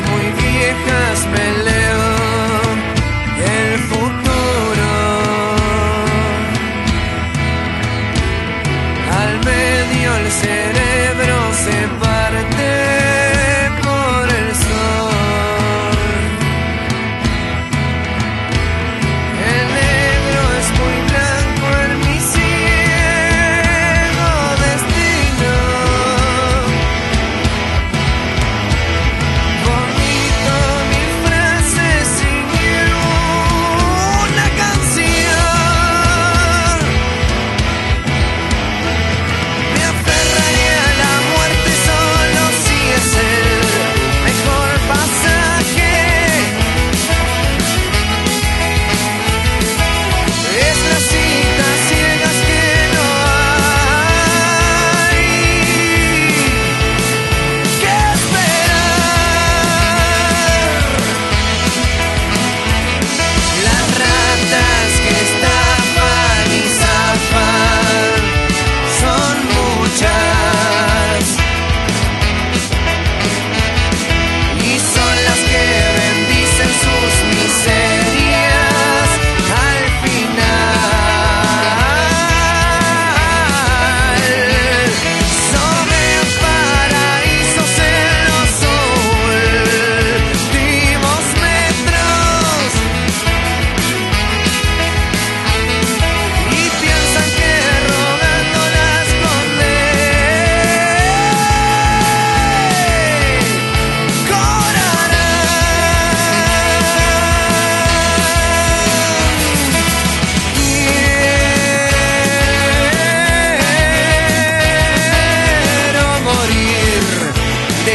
muy viejas me leo el futuro. Al medio el cerebro se parte.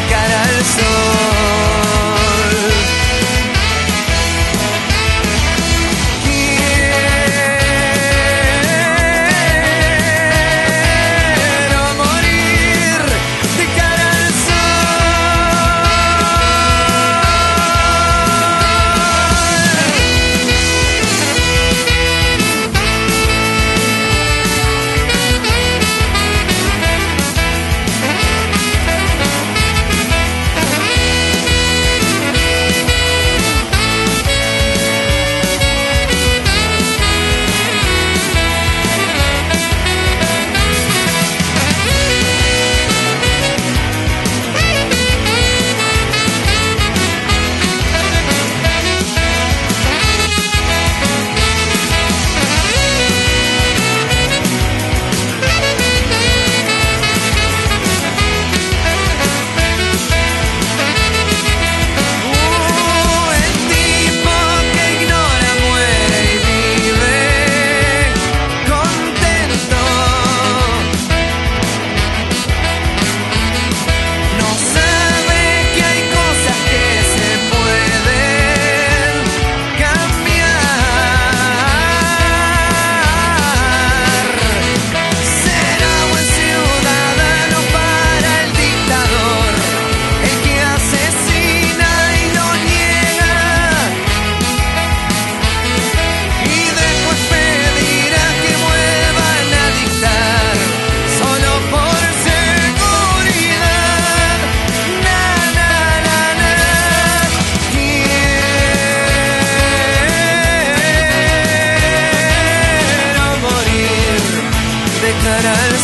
Cara al sol.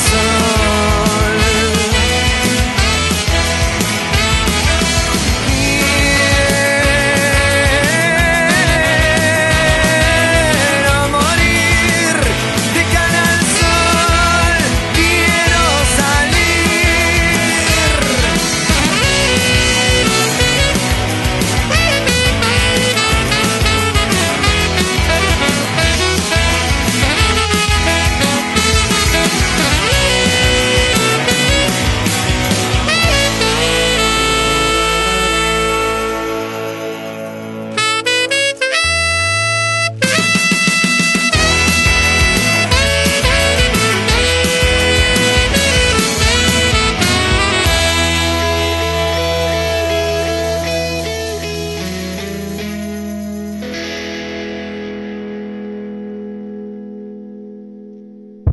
sun